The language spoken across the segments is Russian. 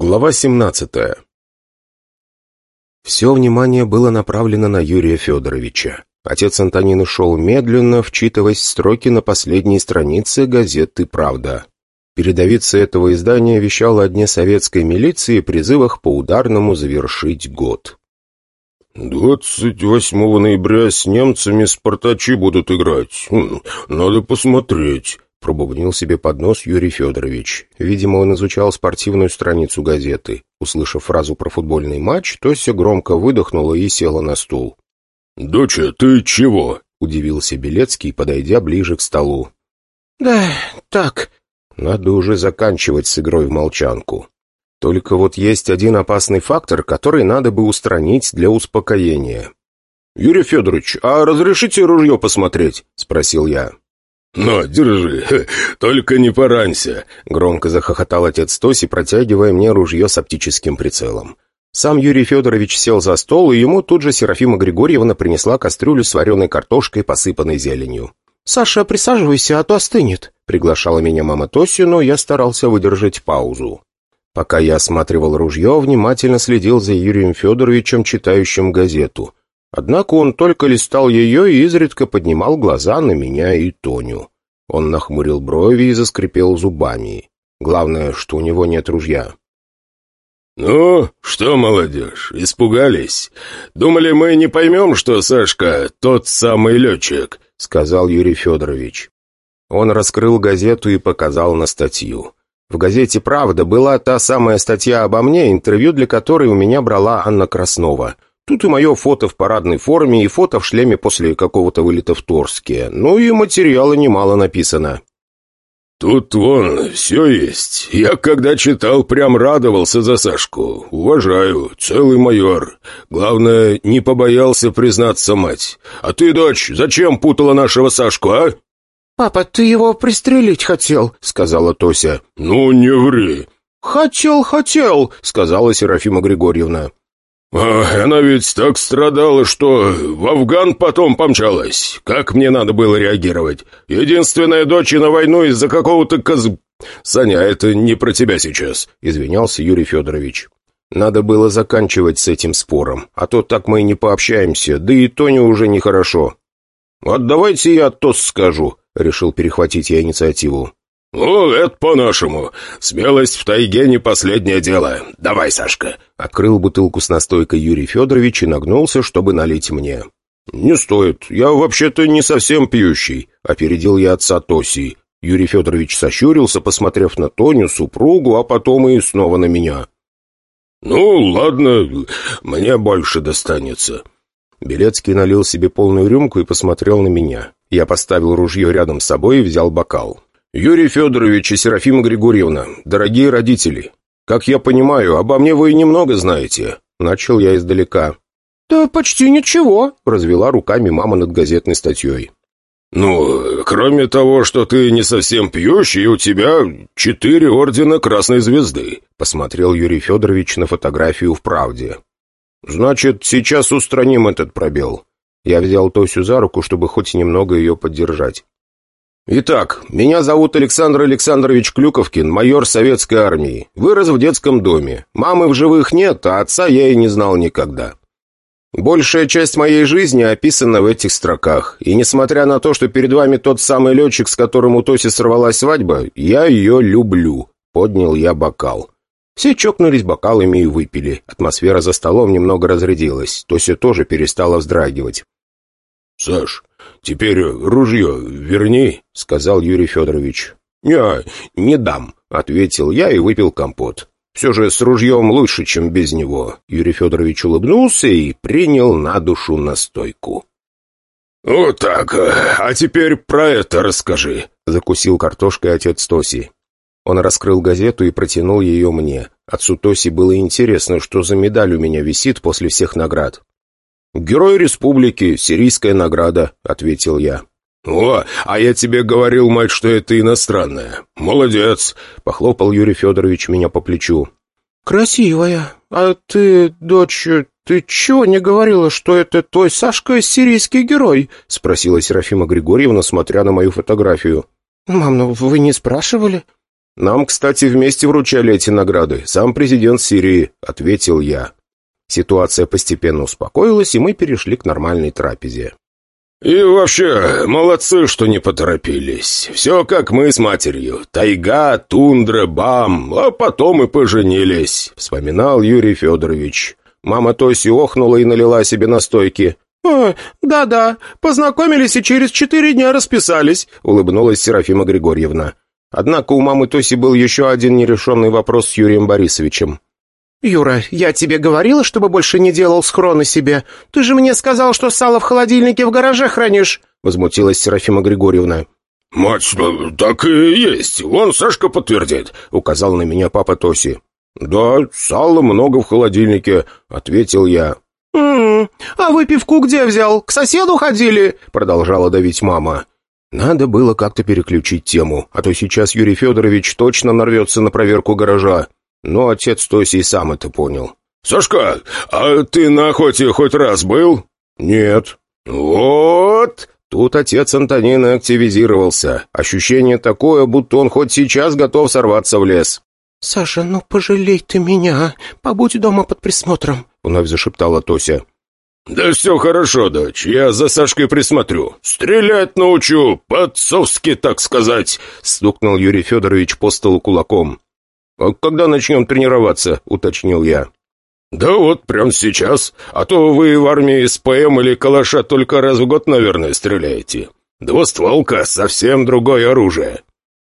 Глава 17 Все внимание было направлено на Юрия Федоровича. Отец Антонины шел медленно, вчитываясь в строки на последней странице газеты «Правда». Передовица этого издания вещала о дне советской милиции и призывах по ударному завершить год. «Двадцать восьмого ноября с немцами спартачи будут играть. Хм, надо посмотреть», — пробубнил себе под нос Юрий Федорович. Видимо, он изучал спортивную страницу газеты. Услышав фразу про футбольный матч, Тося громко выдохнула и села на стул. «Доча, ты чего?» — удивился Белецкий, подойдя ближе к столу. «Да, так». «Надо уже заканчивать с игрой в молчанку. Только вот есть один опасный фактор, который надо бы устранить для успокоения». «Юрий Федорович, а разрешите ружье посмотреть?» — спросил я. «На, держи, только не поранься!» — громко захохотал отец Тоси, протягивая мне ружье с оптическим прицелом. Сам Юрий Федорович сел за стол, и ему тут же Серафима Григорьевна принесла кастрюлю с вареной картошкой, посыпанной зеленью. «Саша, присаживайся, а то остынет», — приглашала меня мама Тоси, но я старался выдержать паузу. Пока я осматривал ружье, внимательно следил за Юрием Федоровичем, читающим газету. Однако он только листал ее и изредка поднимал глаза на меня и Тоню. Он нахмурил брови и заскрипел зубами. Главное, что у него нет ружья. «Ну, что, молодежь, испугались? Думали, мы не поймем, что Сашка тот самый летчик?» — сказал Юрий Федорович. Он раскрыл газету и показал на статью. В газете «Правда» была та самая статья обо мне, интервью для которой у меня брала Анна Краснова — Тут и мое фото в парадной форме, и фото в шлеме после какого-то вылета в Торске. Ну и материала немало написано. «Тут вон все есть. Я когда читал, прям радовался за Сашку. Уважаю, целый майор. Главное, не побоялся признаться мать. А ты, дочь, зачем путала нашего Сашку, а?» «Папа, ты его пристрелить хотел», — сказала Тося. «Ну, не ври». «Хотел, хотел», — сказала Серафима Григорьевна. А, она ведь так страдала, что в Афган потом помчалась. Как мне надо было реагировать? Единственная дочь на войну из-за какого-то коз... Саня, это не про тебя сейчас», — извинялся Юрий Федорович. «Надо было заканчивать с этим спором, а то так мы и не пообщаемся, да и Тоне уже нехорошо». «Вот давайте я тос скажу», — решил перехватить я инициативу. «Ну, это по-нашему. Смелость в тайге не последнее дело. Давай, Сашка». Открыл бутылку с настойкой Юрий Федорович и нагнулся, чтобы налить мне. «Не стоит. Я вообще-то не совсем пьющий», — опередил я отца Тоси. Юрий Федорович сощурился, посмотрев на Тоню, супругу, а потом и снова на меня. «Ну, ладно, мне больше достанется». Белецкий налил себе полную рюмку и посмотрел на меня. Я поставил ружье рядом с собой и взял бокал. «Юрий Федорович и Серафима Григорьевна, дорогие родители, как я понимаю, обо мне вы немного знаете». Начал я издалека. «Да почти ничего», — развела руками мама над газетной статьей. «Ну, кроме того, что ты не совсем пьющий, у тебя четыре ордена Красной Звезды», — посмотрел Юрий Федорович на фотографию в «Правде». «Значит, сейчас устраним этот пробел». Я взял Тосю за руку, чтобы хоть немного ее поддержать. «Итак, меня зовут Александр Александрович Клюковкин, майор советской армии. Вырос в детском доме. Мамы в живых нет, а отца я и не знал никогда. Большая часть моей жизни описана в этих строках, и несмотря на то, что перед вами тот самый летчик, с которым у Тоси сорвалась свадьба, я ее люблю», — поднял я бокал. Все чокнулись бокалами и выпили. Атмосфера за столом немного разрядилась. Тося тоже перестала вздрагивать. «Саш, теперь ружье верни», — сказал Юрий Федорович. «Не, не дам», — ответил я и выпил компот. «Все же с ружьем лучше, чем без него». Юрий Федорович улыбнулся и принял на душу настойку. «Вот так, а теперь про это расскажи», — закусил картошкой отец Тоси. Он раскрыл газету и протянул ее мне. Отцу Тоси было интересно, что за медаль у меня висит после всех наград. «Герой республики, сирийская награда», — ответил я. «О, а я тебе говорил, мать, что это иностранная. Молодец!» — похлопал Юрий Федорович меня по плечу. «Красивая. А ты, дочь, ты чего не говорила, что это твой Сашка сирийский герой?» — спросила Серафима Григорьевна, смотря на мою фотографию. «Мам, ну вы не спрашивали?» Нам, кстати, вместе вручали эти награды. Сам президент Сирии», — ответил я. Ситуация постепенно успокоилась, и мы перешли к нормальной трапезе. «И вообще, молодцы, что не поторопились. Все как мы с матерью. Тайга, тундра, бам, а потом и поженились», — вспоминал Юрий Федорович. Мама Тоси охнула и налила себе настойки. да-да, познакомились и через четыре дня расписались», — улыбнулась Серафима Григорьевна. Однако у мамы Тоси был еще один нерешенный вопрос с Юрием Борисовичем. «Юра, я тебе говорила, чтобы больше не делал схроны себе. Ты же мне сказал, что сало в холодильнике в гараже хранишь!» — возмутилась Серафима Григорьевна. «Мать, ну, так и есть. Вон Сашка подтвердит», — указал на меня папа Тоси. «Да, сала много в холодильнике», — ответил я. «М -м, «А выпивку где взял? К соседу ходили?» — продолжала давить мама. Надо было как-то переключить тему, а то сейчас Юрий Федорович точно нарвется на проверку гаража. Но отец Тоси сам это понял. «Сашка, а ты на охоте хоть раз был?» «Нет». «Вот!» Тут отец Антонины активизировался. Ощущение такое, будто он хоть сейчас готов сорваться в лес. «Саша, ну пожалей ты меня. Побудь дома под присмотром», — вновь зашептала Тося. «Да все хорошо, дочь, я за Сашкой присмотрю. Стрелять научу, по-отцовски, так сказать», — стукнул Юрий Федорович по столу кулаком. «А когда начнем тренироваться?» — уточнил я. «Да вот, прямо сейчас. А то вы в армии с ПМ или калаша только раз в год, наверное, стреляете. Двустволка — совсем другое оружие».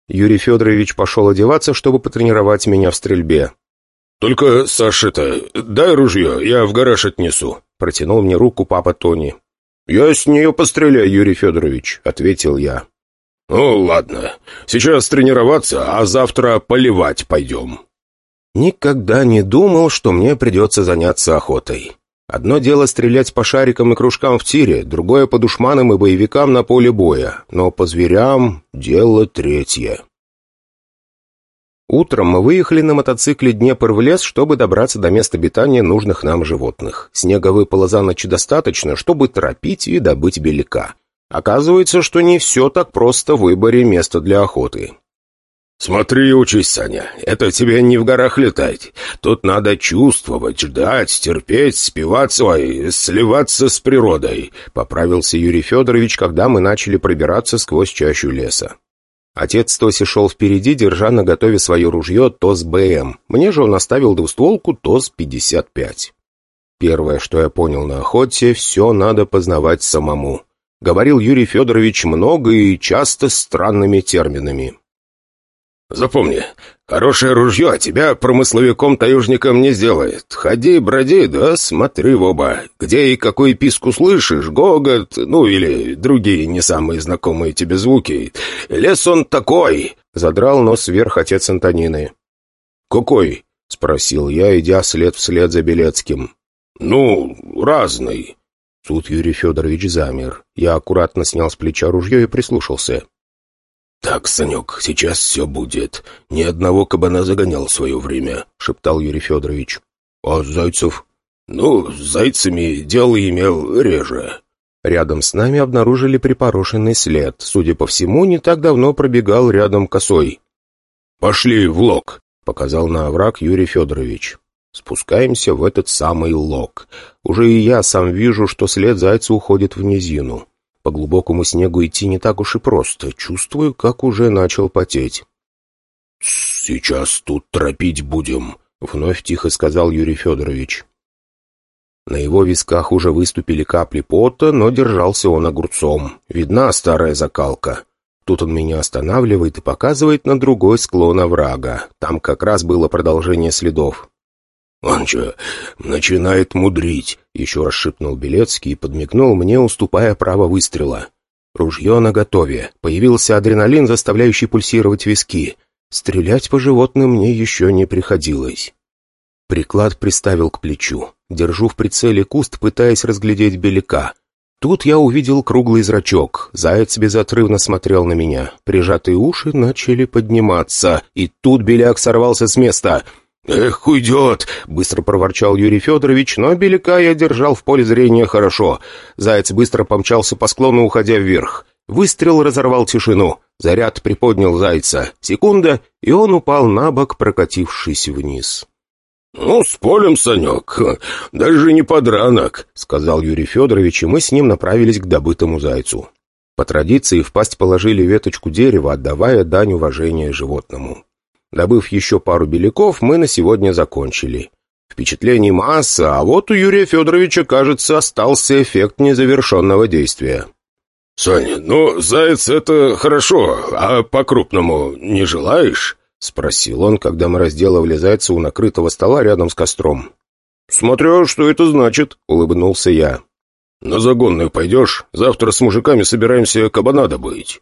Юрий Федорович пошел одеваться, чтобы потренировать меня в стрельбе. «Только, Саша-то, дай ружье, я в гараж отнесу», — протянул мне руку папа Тони. «Я с нее постреляю, Юрий Федорович», — ответил я. «Ну, ладно. Сейчас тренироваться, а завтра поливать пойдем». Никогда не думал, что мне придется заняться охотой. Одно дело стрелять по шарикам и кружкам в тире, другое по душманам и боевикам на поле боя, но по зверям — дело третье. Утром мы выехали на мотоцикле Днепр в лес, чтобы добраться до места обитания нужных нам животных. Снега выпало за ночь достаточно, чтобы торопить и добыть беляка. Оказывается, что не все так просто в выборе места для охоты. «Смотри и учись, Саня. Это тебе не в горах летать. Тут надо чувствовать, ждать, терпеть, спиваться и сливаться с природой», — поправился Юрий Федорович, когда мы начали пробираться сквозь чащу леса. Отец Тоси шел впереди, держа на готове свое ружье ТОС-БМ. Мне же он оставил двустволку ТОС-55. Первое, что я понял на охоте, все надо познавать самому. Говорил Юрий Федорович много и часто странными терминами. «Запомни, хорошее ружье тебя промысловиком-таежником не сделает. Ходи, броди, да смотри в оба. Где и какой писк услышишь, гогот, ну или другие не самые знакомые тебе звуки. Лес он такой!» — задрал нос вверх отец Антонины. «Какой?» — спросил я, идя след вслед за Белецким. «Ну, разный». Тут Юрий Федорович замер. Я аккуратно снял с плеча ружье и прислушался. «Так, Санек, сейчас все будет. Ни одного кабана загонял в свое время», — шептал Юрий Федорович. «А Зайцев?» «Ну, с зайцами дело имел реже». Рядом с нами обнаружили припорошенный след. Судя по всему, не так давно пробегал рядом косой. «Пошли в лог», — показал на овраг Юрий Федорович. Спускаемся в этот самый лог. Уже и я сам вижу, что след зайца уходит в низину. По глубокому снегу идти не так уж и просто. Чувствую, как уже начал потеть. «Сейчас тут тропить будем», — вновь тихо сказал Юрий Федорович. На его висках уже выступили капли пота, но держался он огурцом. Видна старая закалка. Тут он меня останавливает и показывает на другой склон оврага. Там как раз было продолжение следов. «Он что, начинает мудрить?» — еще раз шепнул Белецкий и подмигнул мне, уступая право выстрела. Ружье наготове. Появился адреналин, заставляющий пульсировать виски. Стрелять по животным мне еще не приходилось. Приклад приставил к плечу. Держу в прицеле куст, пытаясь разглядеть беляка. Тут я увидел круглый зрачок. Заяц безотрывно смотрел на меня. Прижатые уши начали подниматься. И тут беляк сорвался с места — «Эх, уйдет!» — быстро проворчал Юрий Федорович, но беляка я держал в поле зрения хорошо. Заяц быстро помчался по склону, уходя вверх. Выстрел разорвал тишину. Заряд приподнял зайца. Секунда, и он упал на бок, прокатившись вниз. «Ну, с полем, Санек, даже не подранок», — сказал Юрий Федорович, и мы с ним направились к добытому зайцу. По традиции в пасть положили веточку дерева, отдавая дань уважения животному. Добыв еще пару беляков, мы на сегодня закончили. Впечатлений масса, а вот у Юрия Федоровича, кажется, остался эффект незавершенного действия. «Саня, ну, заяц — это хорошо, а по-крупному не желаешь?» — спросил он, когда мы разделывали зайца у накрытого стола рядом с костром. «Смотря, что это значит», — улыбнулся я. «На загонную пойдешь? Завтра с мужиками собираемся кабана добыть».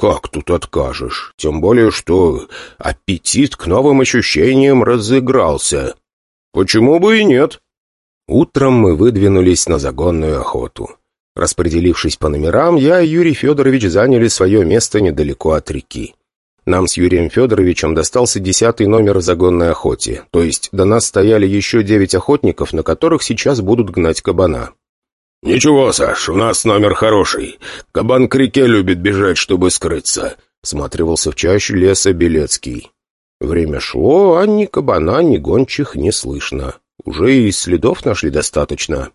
«Как тут откажешь? Тем более, что аппетит к новым ощущениям разыгрался. Почему бы и нет?» Утром мы выдвинулись на загонную охоту. Распределившись по номерам, я и Юрий Федорович заняли свое место недалеко от реки. Нам с Юрием Федоровичем достался десятый номер в загонной охоте, то есть до нас стояли еще девять охотников, на которых сейчас будут гнать кабана. «Ничего, Саш, у нас номер хороший. Кабан к реке любит бежать, чтобы скрыться», — всматривался в чащу леса Белецкий. Время шло, а ни кабана, ни гончих не слышно. Уже и следов нашли достаточно.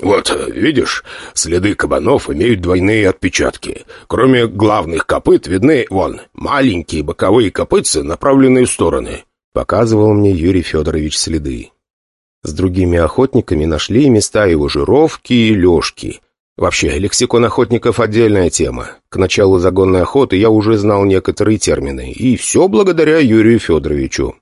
«Вот, видишь, следы кабанов имеют двойные отпечатки. Кроме главных копыт видны, вон, маленькие боковые копытцы, направленные в стороны», — показывал мне Юрий Федорович следы. С другими охотниками нашли места его жировки и лёжки. Вообще, лексикон охотников — отдельная тема. К началу загонной охоты я уже знал некоторые термины, и все благодаря Юрию Федоровичу.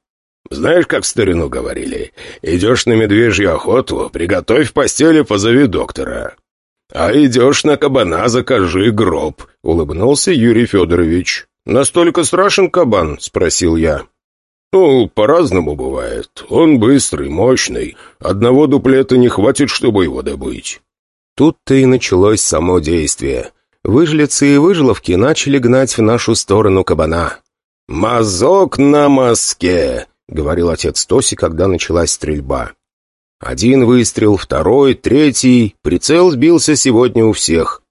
«Знаешь, как в старину говорили? Идешь на медвежью охоту, приготовь постели, позови доктора. А идешь на кабана, закажи гроб», — улыбнулся Юрий Федорович. «Настолько страшен кабан?» — спросил я. «Ну, по-разному бывает. Он быстрый, мощный. Одного дуплета не хватит, чтобы его добыть». Тут-то и началось само действие. Выжлицы и выжловки начали гнать в нашу сторону кабана. «Мазок на мазке!» — говорил отец Тоси, когда началась стрельба. Один выстрел, второй, третий. Прицел сбился сегодня у всех.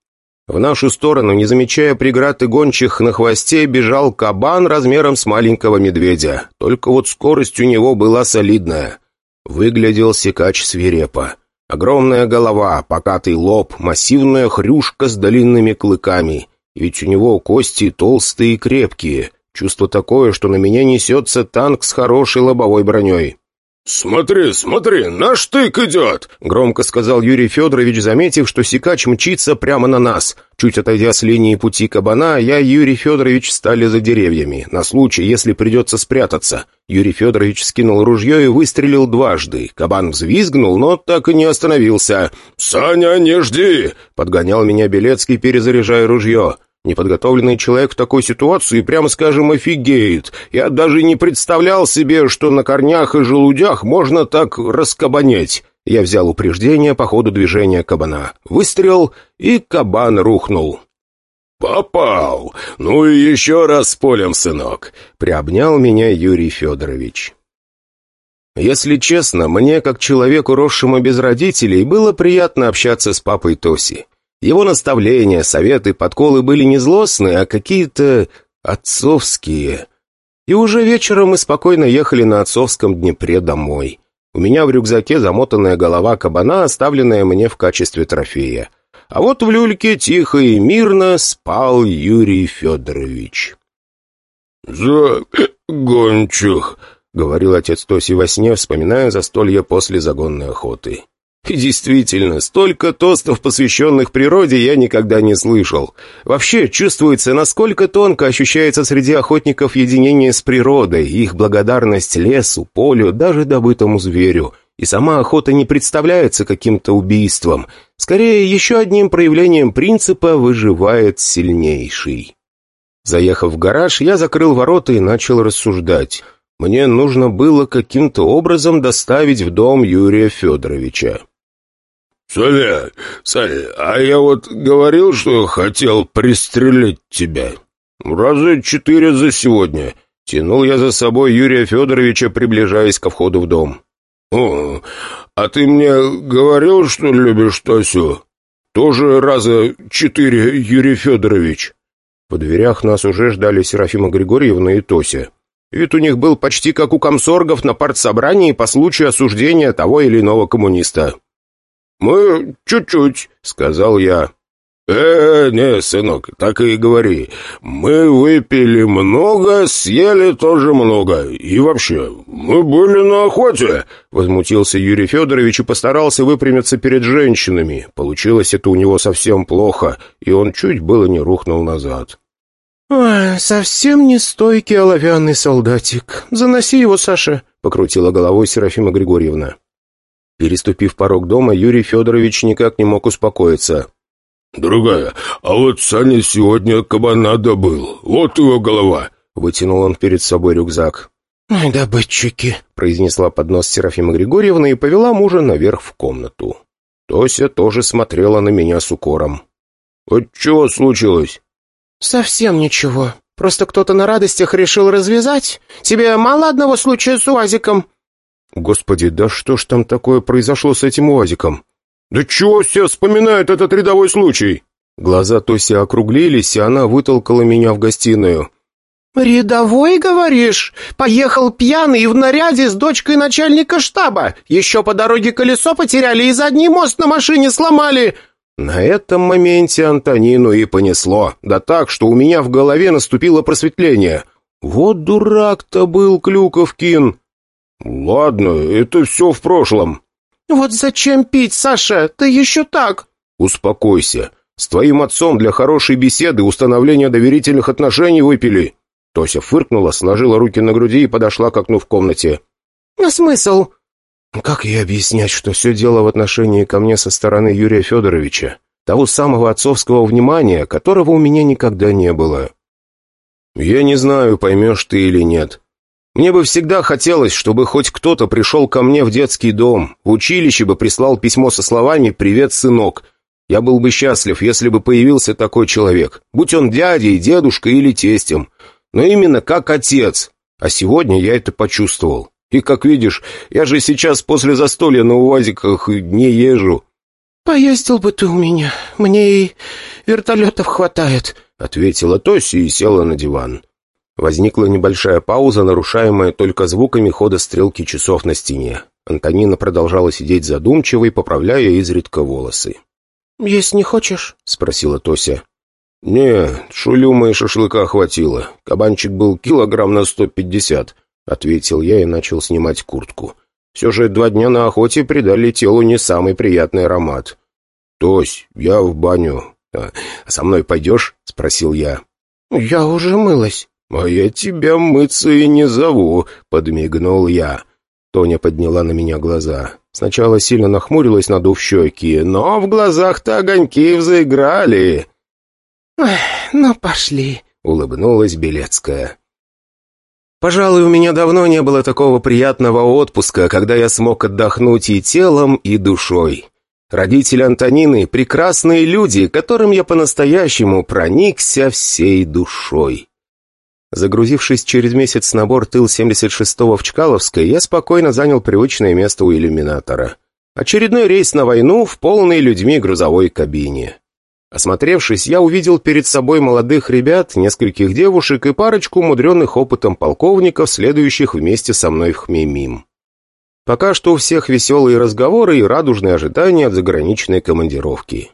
В нашу сторону, не замечая преград гончих, на хвосте бежал кабан размером с маленького медведя. Только вот скорость у него была солидная. Выглядел секач свирепо. Огромная голова, покатый лоб, массивная хрюшка с длинными клыками. Ведь у него кости толстые и крепкие. Чувство такое, что на меня несется танк с хорошей лобовой броней. «Смотри, смотри, наш штык идет!» — громко сказал Юрий Федорович, заметив, что сикач мчится прямо на нас. Чуть отойдя с линии пути кабана, я и Юрий Федорович стали за деревьями, на случай, если придется спрятаться. Юрий Федорович скинул ружье и выстрелил дважды. Кабан взвизгнул, но так и не остановился. «Саня, не жди!» — подгонял меня Белецкий, перезаряжая ружье. Неподготовленный человек в такой ситуации, прямо скажем, офигеет. Я даже не представлял себе, что на корнях и желудях можно так раскабанеть. Я взял упреждение по ходу движения кабана. Выстрел, и кабан рухнул. «Попал! Ну и еще раз с полем, сынок!» — приобнял меня Юрий Федорович. Если честно, мне, как человеку, росшему без родителей, было приятно общаться с папой Тоси. Его наставления, советы, подколы были не злостные, а какие-то отцовские. И уже вечером мы спокойно ехали на отцовском Днепре домой. У меня в рюкзаке замотанная голова кабана, оставленная мне в качестве трофея. А вот в люльке тихо и мирно спал Юрий Федорович. «Загончих», — говорил отец Тоси во сне, вспоминая застолье после загонной охоты. И действительно, столько тостов, посвященных природе, я никогда не слышал. Вообще, чувствуется, насколько тонко ощущается среди охотников единение с природой, их благодарность лесу, полю, даже добытому зверю. И сама охота не представляется каким-то убийством. Скорее, еще одним проявлением принципа выживает сильнейший. Заехав в гараж, я закрыл ворота и начал рассуждать. Мне нужно было каким-то образом доставить в дом Юрия Федоровича. «Саня, Саня, а я вот говорил, что хотел пристрелить тебя. Раза четыре за сегодня». Тянул я за собой Юрия Федоровича, приближаясь ко входу в дом. «О, а ты мне говорил, что любишь Тосю?» «Тоже раза четыре, Юрий Федорович». В дверях нас уже ждали Серафима Григорьевна и Тося. Вид у них был почти как у комсоргов на партсобрании по случаю осуждения того или иного коммуниста. «Мы чуть-чуть», — сказал я. «Э, не, сынок, так и говори. Мы выпили много, съели тоже много. И вообще, мы были на охоте!» Возмутился Юрий Федорович и постарался выпрямиться перед женщинами. Получилось это у него совсем плохо, и он чуть было не рухнул назад. «Ой, совсем не стойкий оловянный солдатик. Заноси его, Саша», — покрутила головой Серафима Григорьевна. Переступив порог дома, Юрий Федорович никак не мог успокоиться. «Другая, а вот Саня сегодня кабана добыл. Вот его голова!» Вытянул он перед собой рюкзак. «Ай, добытчики!» — произнесла под нос Серафима Григорьевна и повела мужа наверх в комнату. Тося тоже смотрела на меня с укором. «Вот чего случилось?» «Совсем ничего. Просто кто-то на радостях решил развязать. Тебе мало одного случая с УАЗиком?» «Господи, да что ж там такое произошло с этим УАЗиком?» «Да чего все вспоминает этот рядовой случай?» Глаза Тоси округлились, и она вытолкала меня в гостиную. «Рядовой, говоришь? Поехал пьяный в наряде с дочкой начальника штаба. Еще по дороге колесо потеряли и задний мост на машине сломали». На этом моменте Антонину и понесло. Да так, что у меня в голове наступило просветление. Вот дурак-то был Клюковкин. «Ладно, это все в прошлом. «Вот зачем пить, Саша? Ты еще так!» «Успокойся. С твоим отцом для хорошей беседы установления доверительных отношений выпили». Тося фыркнула, сложила руки на груди и подошла к окну в комнате. «А смысл?» «Как ей объяснять, что все дело в отношении ко мне со стороны Юрия Федоровича? Того самого отцовского внимания, которого у меня никогда не было?» «Я не знаю, поймешь ты или нет. Мне бы всегда хотелось, чтобы хоть кто-то пришел ко мне в детский дом, в училище бы прислал письмо со словами «Привет, сынок». Я был бы счастлив, если бы появился такой человек, будь он дядей, дедушкой или тестем, но именно как отец. А сегодня я это почувствовал. И, как видишь, я же сейчас после застолья на УАЗиках не езжу». «Поездил бы ты у меня, мне и вертолетов хватает», — ответила Тоси и села на диван. Возникла небольшая пауза, нарушаемая только звуками хода стрелки часов на стене. Антонина продолжала сидеть задумчивой, поправляя изредка волосы. «Есть не хочешь?» — спросила Тося. «Не, шулюма и шашлыка хватило. Кабанчик был килограмм на сто пятьдесят», — ответил я и начал снимать куртку. «Все же два дня на охоте придали телу не самый приятный аромат». «Тось, я в баню. А со мной пойдешь?» — спросил я. «Я уже мылась». «А я тебя мыться и не зову», — подмигнул я. Тоня подняла на меня глаза. Сначала сильно нахмурилась, надув щеки, но в глазах-то огоньки взаиграли. «Эх, ну пошли», — улыбнулась Белецкая. Пожалуй, у меня давно не было такого приятного отпуска, когда я смог отдохнуть и телом, и душой. Родители Антонины — прекрасные люди, которым я по-настоящему проникся всей душой. Загрузившись через месяц на борт Ил-76 в Чкаловской, я спокойно занял привычное место у иллюминатора. Очередной рейс на войну в полной людьми грузовой кабине. Осмотревшись, я увидел перед собой молодых ребят, нескольких девушек и парочку мудренных опытом полковников, следующих вместе со мной в Хмеймим. Пока что у всех веселые разговоры и радужные ожидания от заграничной командировки.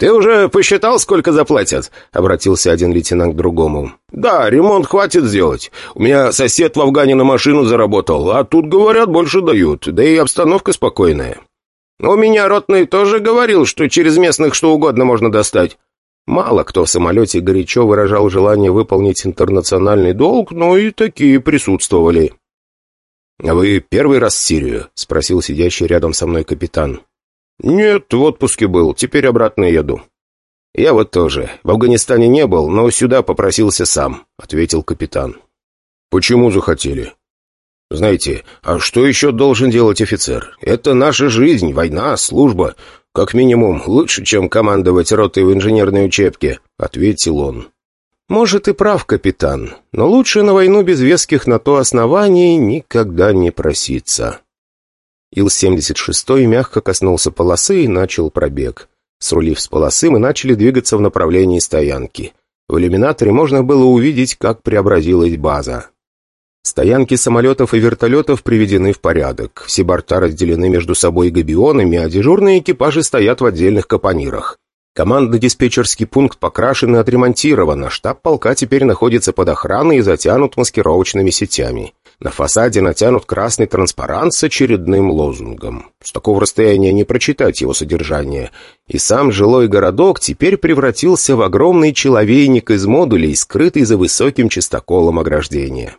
«Ты уже посчитал, сколько заплатят?» — обратился один лейтенант к другому. «Да, ремонт хватит сделать. У меня сосед в Афгане на машину заработал, а тут, говорят, больше дают, да и обстановка спокойная». «У меня ротный тоже говорил, что через местных что угодно можно достать». Мало кто в самолете горячо выражал желание выполнить интернациональный долг, но и такие присутствовали. «А вы первый раз в Сирию?» — спросил сидящий рядом со мной капитан. «Нет, в отпуске был, теперь обратно еду». «Я вот тоже. В Афганистане не был, но сюда попросился сам», — ответил капитан. «Почему захотели?» «Знаете, а что еще должен делать офицер? Это наша жизнь, война, служба. Как минимум, лучше, чем командовать ротой в инженерной учебке», — ответил он. «Может, и прав капитан, но лучше на войну без веских на то оснований никогда не проситься». Ил-76 мягко коснулся полосы и начал пробег. Срулив с полосы, мы начали двигаться в направлении стоянки. В иллюминаторе можно было увидеть, как преобразилась база. Стоянки самолетов и вертолетов приведены в порядок. Все борта разделены между собой габионами, а дежурные экипажи стоят в отдельных капонирах. Командно-диспетчерский пункт покрашен и отремонтирован, а штаб полка теперь находится под охраной и затянут маскировочными сетями. На фасаде натянут красный транспарант с очередным лозунгом. С такого расстояния не прочитать его содержание. И сам жилой городок теперь превратился в огромный человейник из модулей, скрытый за высоким чистоколом ограждения.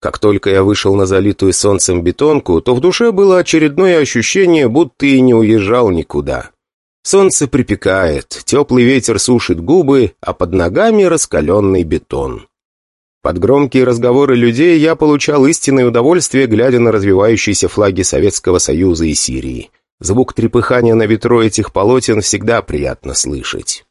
Как только я вышел на залитую солнцем бетонку, то в душе было очередное ощущение, будто и не уезжал никуда. Солнце припекает, теплый ветер сушит губы, а под ногами раскаленный бетон. Под громкие разговоры людей я получал истинное удовольствие, глядя на развивающиеся флаги Советского Союза и Сирии. Звук трепыхания на ветру этих полотен всегда приятно слышать.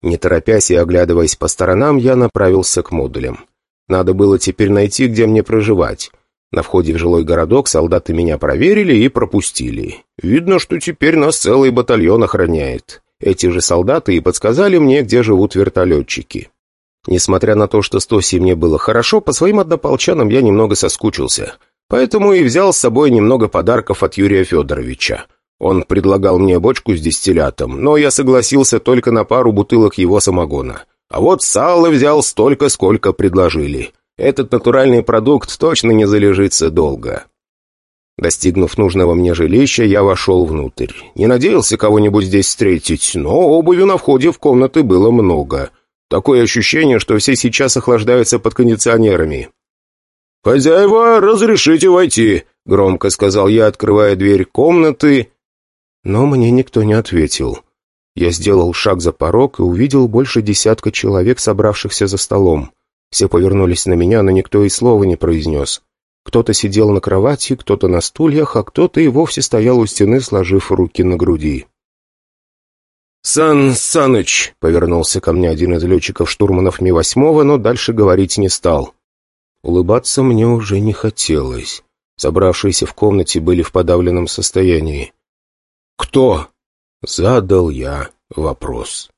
Не торопясь и оглядываясь по сторонам, я направился к модулям. Надо было теперь найти, где мне проживать. На входе в жилой городок солдаты меня проверили и пропустили. Видно, что теперь нас целый батальон охраняет. Эти же солдаты и подсказали мне, где живут вертолетчики. Несмотря на то, что с Тосей мне было хорошо, по своим однополчанам я немного соскучился. Поэтому и взял с собой немного подарков от Юрия Федоровича. Он предлагал мне бочку с дистиллятом, но я согласился только на пару бутылок его самогона. А вот сало взял столько, сколько предложили. Этот натуральный продукт точно не залежится долго. Достигнув нужного мне жилища, я вошел внутрь. Не надеялся кого-нибудь здесь встретить, но обуви на входе в комнаты было много. Такое ощущение, что все сейчас охлаждаются под кондиционерами. «Хозяева, разрешите войти», — громко сказал я, открывая дверь комнаты. Но мне никто не ответил. Я сделал шаг за порог и увидел больше десятка человек, собравшихся за столом. Все повернулись на меня, но никто и слова не произнес. Кто-то сидел на кровати, кто-то на стульях, а кто-то и вовсе стоял у стены, сложив руки на груди. «Сан Саныч!» — повернулся ко мне один из летчиков-штурманов Ми-8, но дальше говорить не стал. Улыбаться мне уже не хотелось. Собравшиеся в комнате были в подавленном состоянии. «Кто?» Задал я вопрос.